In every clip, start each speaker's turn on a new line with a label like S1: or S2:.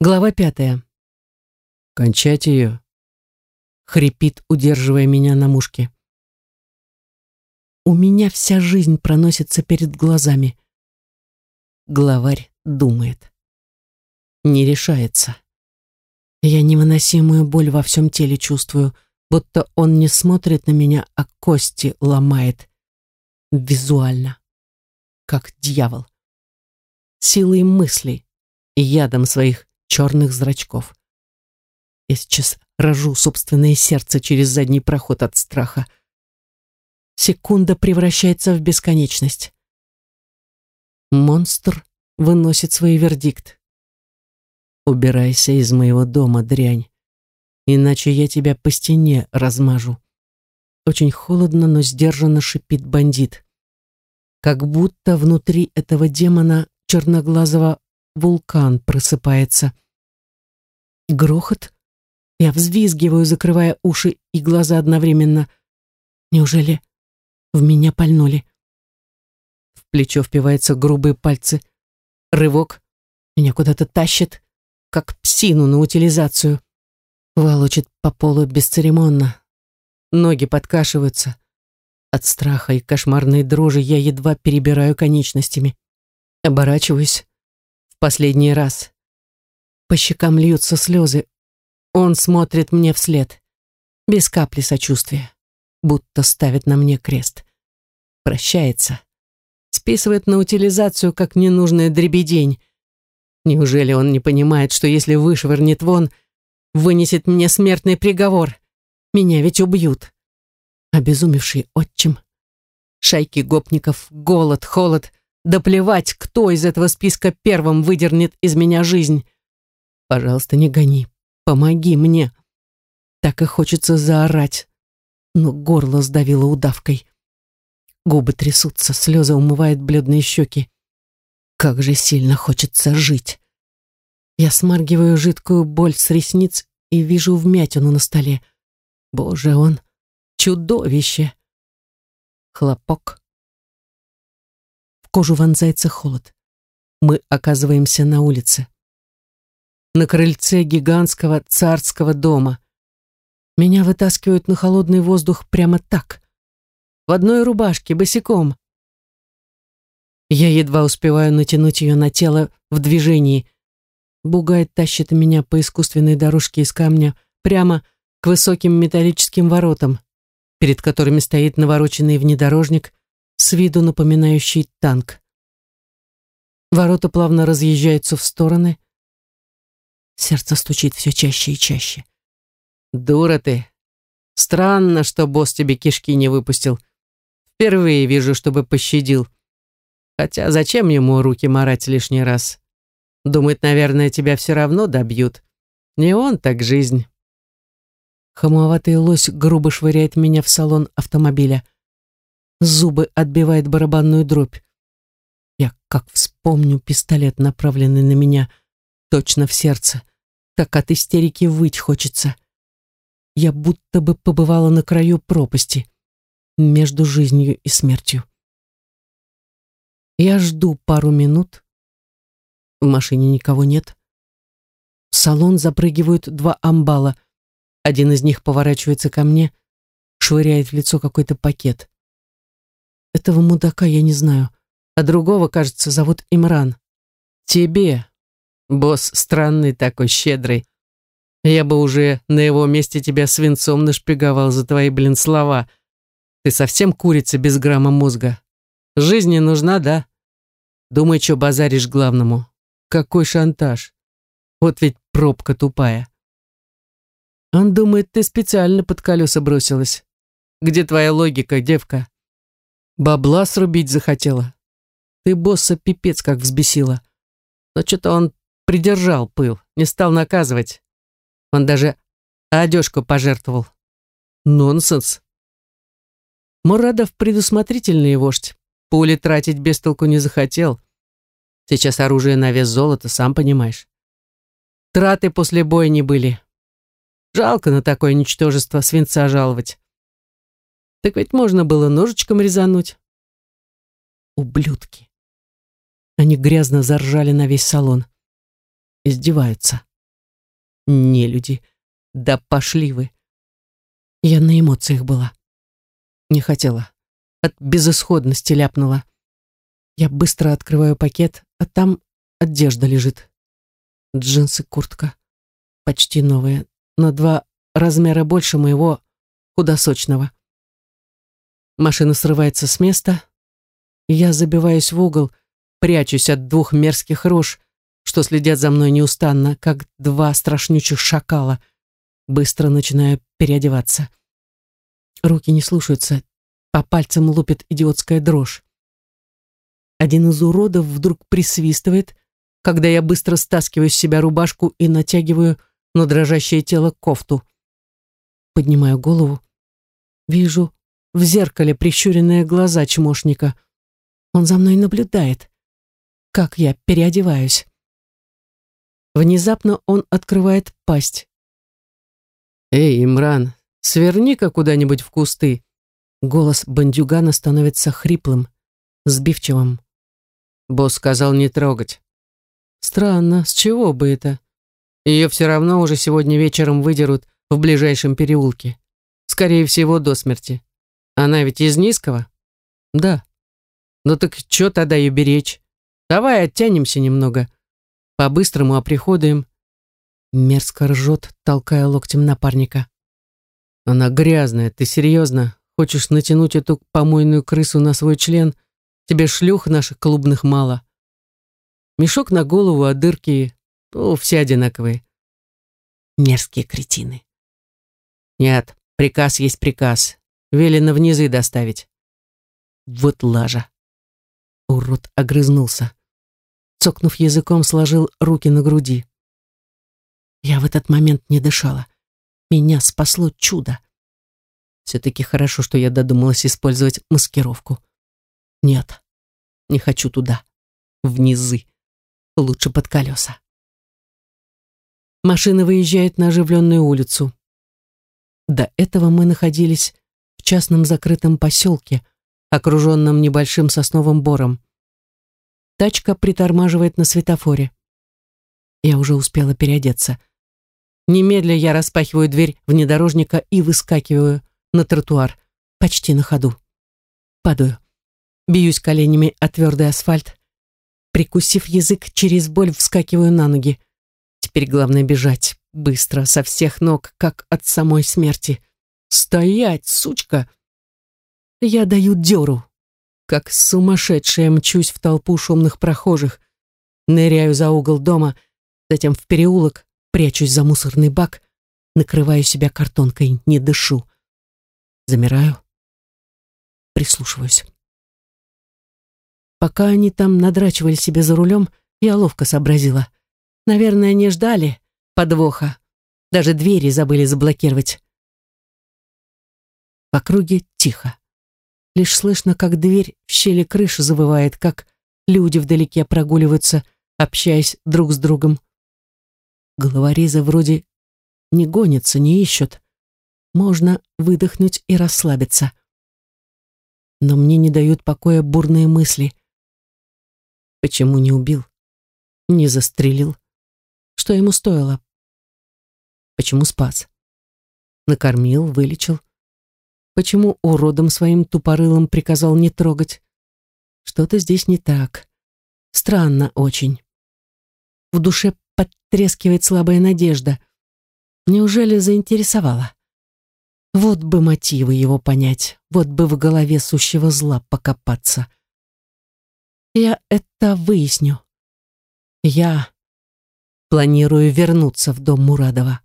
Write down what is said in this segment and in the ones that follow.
S1: Глава пятая.
S2: «Кончать ее!»
S1: — хрипит, удерживая меня на мушке. У меня вся жизнь проносится перед глазами. Главарь думает. Не решается. Я невыносимую боль во всем теле чувствую, будто он не смотрит на меня, а кости ломает. Визуально. Как дьявол. Силой мыслей и ядом своих черных зрачков. Я сейчас рожу собственное сердце через задний проход от страха. Секунда превращается в бесконечность. Монстр выносит свой вердикт. «Убирайся из моего дома, дрянь, иначе я тебя по стене размажу». Очень холодно, но сдержанно шипит бандит. Как будто внутри этого демона черноглазого вулкан просыпается. Грохот. Я взвизгиваю, закрывая уши и глаза одновременно. Неужели в меня пальнули? В плечо впиваются грубые пальцы. Рывок. Меня куда-то тащит, как псину на утилизацию. Волочит по полу бесцеремонно. Ноги подкашиваются. От страха и кошмарной дрожи я едва перебираю конечностями. Оборачиваюсь. В последний раз. По щекам льются слезы. Он смотрит мне вслед. Без капли сочувствия. Будто ставит на мне крест. Прощается. Списывает на утилизацию, как ненужная дребедень. Неужели он не понимает, что если вышвырнет вон, вынесет мне смертный приговор? Меня ведь убьют. Обезумевший отчим. Шайки гопников, голод, холод. Да плевать, кто из этого списка первым выдернет из меня жизнь. Пожалуйста, не гони. Помоги мне. Так и хочется заорать. Но горло сдавило удавкой. Губы трясутся, слезы умывают бледные щеки. Как же сильно хочется жить. Я смаргиваю жидкую боль с ресниц и вижу вмятину на столе. Боже, он чудовище. Хлопок. В кожу вонзается холод. Мы оказываемся на улице на крыльце гигантского царского дома. Меня вытаскивают на холодный воздух прямо так. В одной рубашке, босиком. Я едва успеваю натянуть ее на тело в движении. Бугай тащит меня по искусственной дорожке из камня прямо к высоким металлическим воротам, перед которыми стоит навороченный внедорожник, с виду напоминающий танк. Ворота плавно разъезжаются в стороны, Сердце стучит все чаще и чаще. «Дура ты! Странно, что босс тебе кишки не выпустил. Впервые вижу, чтобы пощадил. Хотя зачем ему руки марать лишний раз? Думает, наверное, тебя все равно добьют. Не он, так жизнь». Хамоватый лось грубо швыряет меня в салон автомобиля. Зубы отбивает барабанную дробь. Я как вспомню пистолет, направленный на меня — точно в сердце. Так от истерики выть хочется. Я будто бы побывала на краю пропасти, между жизнью и смертью. Я жду пару минут. В машине никого нет. В салон запрыгивают два амбала. Один из них поворачивается ко мне, швыряет в лицо какой-то пакет. Этого мудака я не знаю, а другого, кажется, зовут Имран. «Тебе», Босс странный такой, щедрый. Я бы уже на его месте тебя свинцом нашпиговал за твои, блин, слова. Ты совсем курица без грамма мозга. Жизни нужна, да? Думай, что базаришь главному. Какой шантаж. Вот ведь пробка тупая. Он думает, ты специально под колеса бросилась. Где твоя логика, девка? Бабла срубить захотела. Ты босса пипец как взбесила. Но что-то он придержал пыл, не стал наказывать. Он даже одежку пожертвовал. Нонсенс. Мурадов предусмотрительный вождь. Пули тратить без толку не захотел. Сейчас оружие на вес золота, сам понимаешь. Траты после боя не были. Жалко на такое ничтожество свинца жаловать. Так ведь можно было ножичком резануть. Ублюдки. Они грязно заржали на весь салон. Издеваются. Не люди. Да пошли вы. Я на эмоциях была. Не хотела. От безысходности ляпнула. Я быстро открываю пакет, а там одежда лежит. Джинсы, куртка. Почти новые. На два размера больше моего худосочного. Машина срывается с места. Я забиваюсь в угол, прячусь от двух мерзких рож, что следят за мной неустанно, как два страшнючих шакала. Быстро начинаю переодеваться. Руки не слушаются, по пальцам лупит идиотская дрожь. Один из уродов вдруг присвистывает, когда я быстро стаскиваю с себя рубашку и натягиваю на дрожащее тело кофту. Поднимаю голову. Вижу в зеркале прищуренные глаза чмошника. Он за мной наблюдает. Как я переодеваюсь. Внезапно он открывает пасть. «Эй, Имран, сверни-ка куда-нибудь в кусты!» Голос бандюгана становится хриплым, сбивчивым. Босс сказал не трогать. Странно, с чего бы это? Ее все равно уже сегодня вечером выдерут в ближайшем переулке. Скорее всего, до смерти. Она ведь из низкого? Да. Ну так что тогда ее беречь? Давай оттянемся немного. По-быстрому оприходуем. Мерзко ржет, толкая локтем напарника. Она грязная, ты серьезно? Хочешь натянуть эту помойную крысу на свой член? Тебе шлюх наших клубных мало. Мешок на голову, а дырки, ну, все одинаковые. Мерзкие кретины. Нет, приказ есть приказ. Велено внизы доставить. Вот лажа. Урод огрызнулся цокнув языком, сложил руки на груди. Я в этот момент не дышала. Меня спасло чудо. Все-таки хорошо, что я додумалась использовать маскировку. Нет, не хочу туда. Внизы. Лучше под колеса. Машина выезжает на оживленную улицу. До этого мы находились в частном закрытом поселке, окруженном небольшим сосновым бором. Тачка притормаживает на светофоре. Я уже успела переодеться. Немедля я распахиваю дверь внедорожника и выскакиваю на тротуар, почти на ходу. Падаю. Бьюсь коленями о твердый асфальт. Прикусив язык, через боль вскакиваю на ноги. Теперь главное бежать. Быстро, со всех ног, как от самой смерти. «Стоять, сучка!» Я даю дёру. Как сумасшедшая мчусь в толпу шумных прохожих, ныряю за угол дома, затем в переулок, прячусь за мусорный бак, накрываю себя картонкой, не дышу. Замираю, прислушиваюсь. Пока они там надрачивали себе за рулем, я ловко сообразила. Наверное, не ждали подвоха. Даже двери забыли заблокировать. В округе тихо. Лишь слышно, как дверь в щели крыши завывает, как люди вдалеке прогуливаются, общаясь друг с другом. Головорезы вроде не гонятся, не ищут. Можно выдохнуть и расслабиться. Но мне не дают покоя бурные мысли. Почему не убил? Не застрелил? Что ему стоило? Почему спас? Накормил, вылечил. Почему уродом своим тупорылым приказал не трогать? Что-то здесь не так. Странно очень. В душе подтрескивает слабая надежда. Неужели заинтересовала? Вот бы мотивы его понять, вот бы в голове сущего зла покопаться. Я это выясню. Я планирую вернуться в дом Мурадова.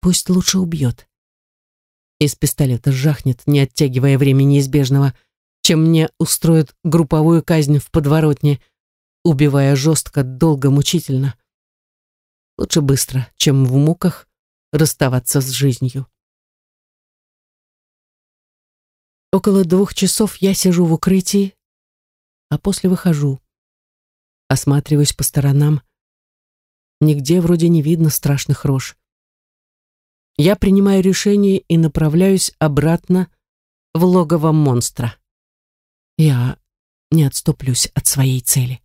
S1: Пусть лучше убьет. Из пистолета жахнет, не оттягивая время неизбежного, чем мне устроят групповую казнь в подворотне, убивая жестко, долго, мучительно. Лучше быстро, чем в муках расставаться с жизнью. Около двух часов я сижу в укрытии, а после выхожу. Осматриваюсь по сторонам. Нигде вроде не видно страшных рож я принимаю решение и направляюсь обратно в логово монстра. Я не отступлюсь от своей цели.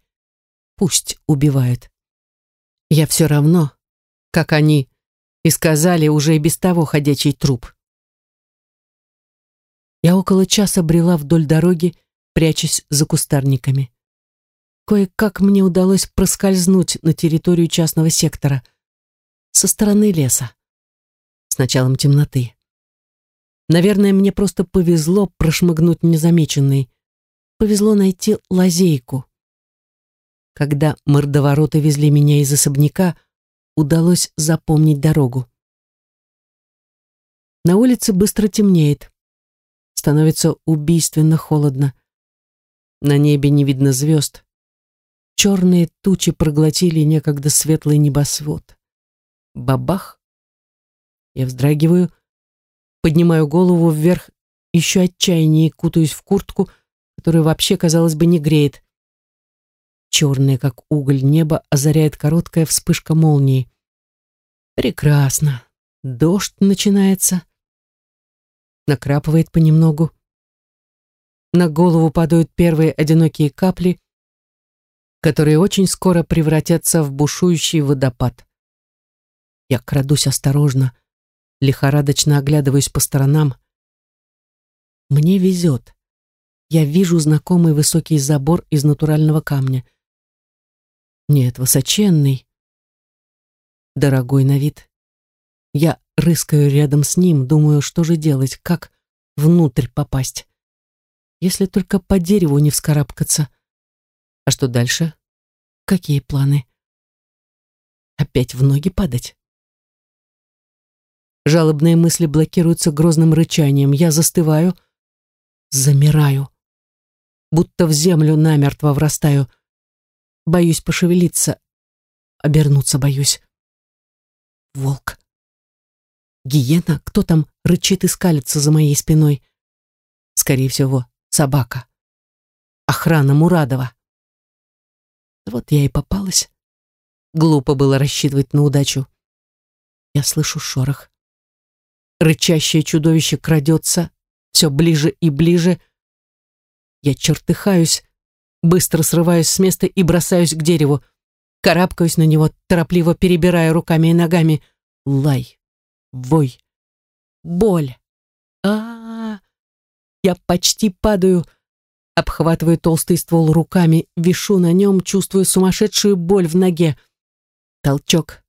S1: Пусть убивают. Я все равно, как они и сказали, уже и без того ходячий труп. Я около часа брела вдоль дороги, прячась за кустарниками. Кое-как мне удалось проскользнуть на территорию частного сектора со стороны леса с началом темноты. Наверное, мне просто повезло прошмыгнуть незамеченной. Повезло найти лазейку. Когда мордовороты везли меня из особняка, удалось запомнить дорогу. На улице быстро темнеет. Становится убийственно холодно. На небе не видно звезд. Черные тучи проглотили некогда светлый небосвод. Бабах! Я вздрагиваю, поднимаю голову вверх, еще отчаяннее кутаюсь в куртку, которая вообще, казалось бы, не греет. Черное, как уголь, небо озаряет короткая вспышка молнии. Прекрасно. Дождь начинается. Накрапывает понемногу. На голову падают первые одинокие капли, которые очень скоро превратятся в бушующий водопад. Я крадусь осторожно, лихорадочно оглядываюсь по сторонам. Мне везет. Я вижу знакомый высокий забор из натурального камня. Нет, высоченный, дорогой на вид. Я рыскаю рядом с ним, думаю, что же делать, как внутрь попасть. Если только по дереву не вскарабкаться. А что дальше? Какие планы? Опять в ноги падать? Жалобные мысли блокируются грозным рычанием. Я застываю, замираю. Будто в землю намертво врастаю. Боюсь пошевелиться. Обернуться боюсь. Волк. Гиена? Кто там рычит и скалится за моей спиной? Скорее всего, собака. Охрана Мурадова. Вот я и попалась. Глупо было рассчитывать на удачу. Я слышу шорох. Рычащее чудовище крадется все ближе и ближе. Я чертыхаюсь, быстро срываюсь с места и бросаюсь к дереву. Карабкаюсь на него, торопливо перебирая руками и ногами. Лай, вой, боль. А, -а, -а. Я почти падаю, обхватываю толстый ствол руками, вишу на нем, чувствую сумасшедшую боль в ноге. Толчок.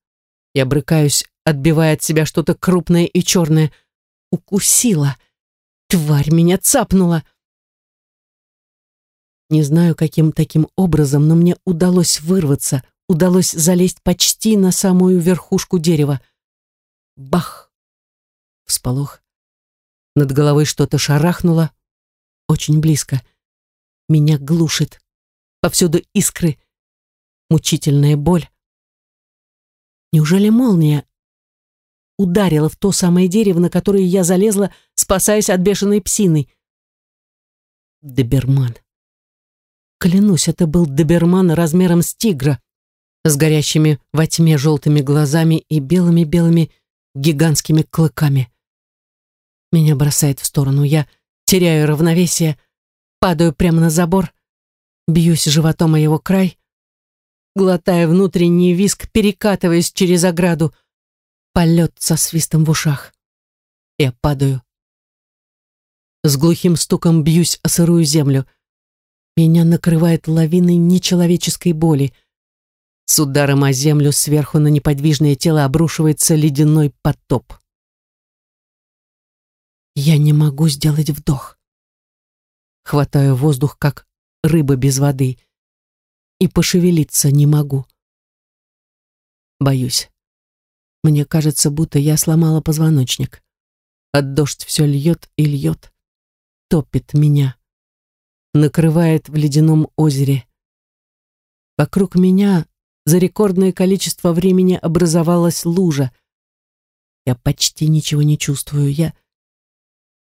S1: Я брыкаюсь, отбивая от себя что-то крупное и черное. Укусила. Тварь меня цапнула. Не знаю, каким таким образом, но мне удалось вырваться, удалось залезть почти на самую верхушку дерева. Бах! Всполох. Над головой что-то шарахнуло. Очень близко. Меня глушит. Повсюду искры. Мучительная боль. Неужели молния ударила в то самое дерево, на которое я залезла, спасаясь от бешеной псины. Доберман. Клянусь, это был доберман размером с тигра, с горящими во тьме желтыми глазами и белыми-белыми гигантскими клыками. Меня бросает в сторону. Я теряю равновесие, падаю прямо на забор, бьюсь животом о его край, глотая внутренний виск, перекатываясь через ограду — полет со свистом в ушах. Я падаю. С глухим стуком бьюсь о сырую землю. Меня накрывает лавиной нечеловеческой боли. С ударом о землю сверху на неподвижное тело обрушивается ледяной потоп. Я не могу сделать вдох. Хватаю воздух, как рыба без воды, и пошевелиться не могу. Боюсь. Мне кажется, будто я сломала позвоночник. От дождь все льет и льет, топит меня, накрывает в ледяном озере. Вокруг меня за рекордное количество времени образовалась лужа. Я почти ничего не чувствую, я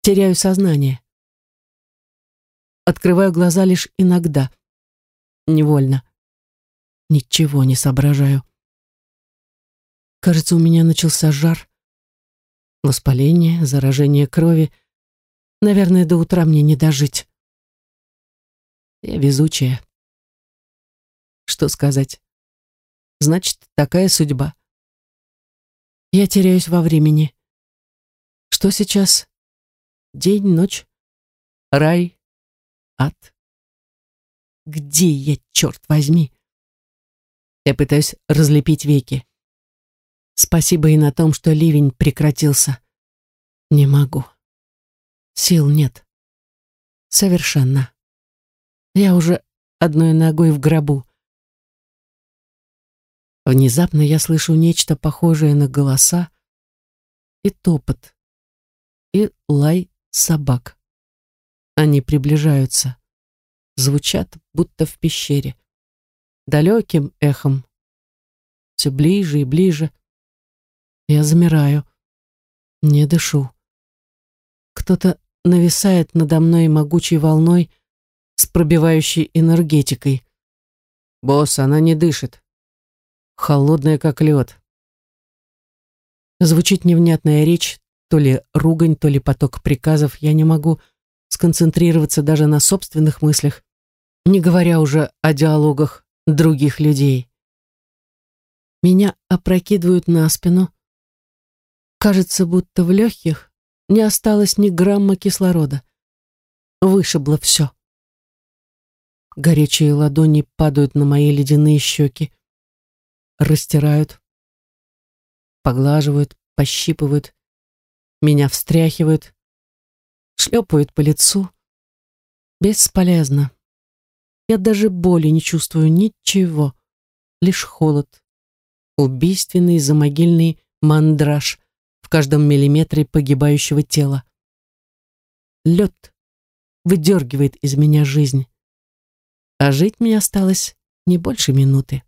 S1: теряю сознание. Открываю глаза лишь иногда, невольно. Ничего не соображаю. Кажется, у меня начался жар. Воспаление, заражение крови. Наверное, до утра мне не дожить. Я везучая. Что сказать? Значит, такая судьба. Я теряюсь во времени. Что сейчас? День, ночь, рай, ад. Где я, черт возьми? Я пытаюсь разлепить веки. Спасибо и на том, что ливень прекратился. Не могу. Сил нет. Совершенно. Я уже одной ногой в гробу. Внезапно я слышу нечто похожее на голоса и топот, и лай собак. Они приближаются, звучат, будто в пещере, далеким эхом. Все ближе и ближе. Я замираю, не дышу. Кто-то нависает надо мной могучей волной с пробивающей энергетикой. «Босс, она не дышит», холодная как лед. Звучит невнятная речь, то ли ругань, то ли поток приказов. Я не могу сконцентрироваться даже на собственных мыслях, не говоря уже о диалогах других людей. Меня опрокидывают на спину. Кажется, будто в легких не осталось ни грамма кислорода. Вышибло все. Горячие ладони падают на мои ледяные щеки растирают, поглаживают, пощипывают, меня встряхивают, шлепают по лицу. Бесполезно. Я даже боли не чувствую, ничего, лишь холод. Убийственный замогильный мандраж каждом миллиметре погибающего тела. Лед выдергивает из меня жизнь. А жить мне осталось не больше минуты.